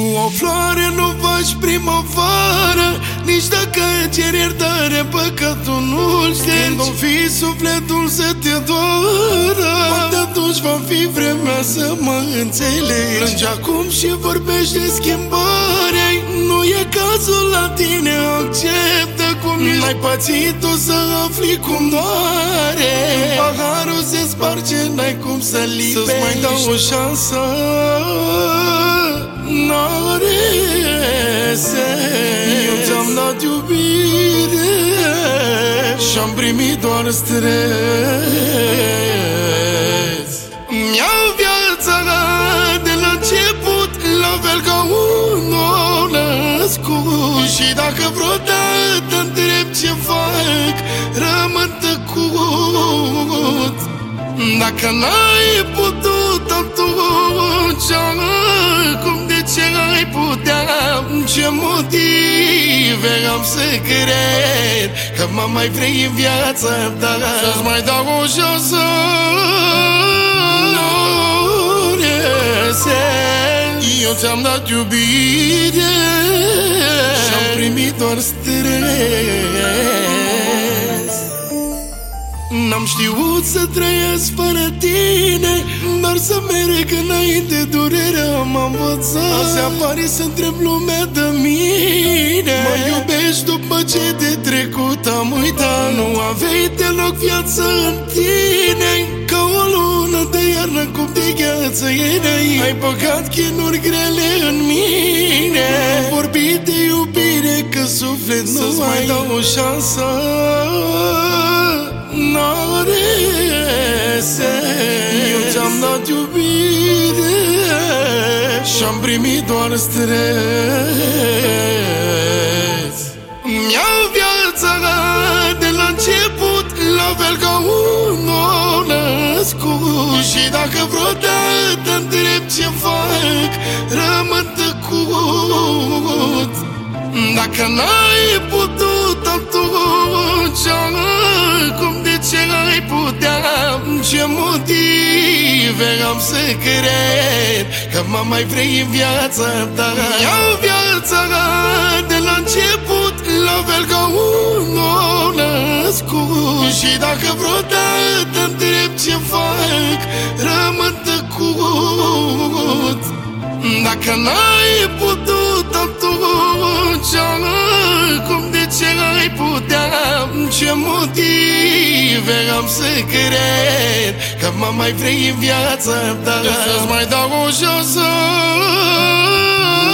Cu o floare nu faci primăvară Nici dacă cer iertare păcatul nu-l ștergi Când o fi sufletul să te doară Poate atunci va fi vremea să mă înțelegi. Plângi acum și vorbești de schimbare Nu e cazul la tine, acceptă cum ești. N-ai pățit-o să afli cum doare. Paharul se sparge, n-ai cum să lipești Să-ți mai dau o șansă Eu ți-am dat iubire Și-am primit doar stres Mi-au viața de la început La fel ca un nou născut. Și dacă vreodată întreb ce fac Rămân tăcut. Dacă n-ai putut atunci Cum de ce ai putea Ce motive am să cred Că mă mai vrei în viața ta. Să-ți mai dau o șansă Nu Eu ți-am dat iubire Și-am primit doar stres N-am știut să trăiesc fără tine Dar să merg înainte durerea m-a învățat. Azi apare să întreb lumea de mine. Mă iubești după ce de trecut am uitat. Nu aveai deloc viață în tine Ca o lună de iarnă cum de gheață erai Ai băgat chinuri grele în mine. Am vorbit de iubire că suflet nu Să-ți mai dau o șansă N-are Eu ți-am dat iubire Și-am primit doar stres Mi-au viața de la început La fel ca un nou născut. Și dacă vreodată întreb ce fac Rămân tăcut. Dacă n-ai putut atunci Cum de ce ai putea Ce motive am să cred Că mă mai vrei în viața ta. Iau viața de la început La fel ca un nou născut. Și dacă vreodată întreb ce fac Rămân tăcut. Dacă n-ai putut atunci Cum de ce ai putea Ce motive am să cred Că mă mai vrei în viața ta. Să-ți mai dau o șansă.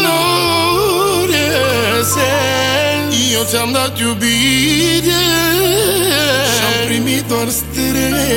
Nu Eu ți-am dat iubire. Și-am primit doar stres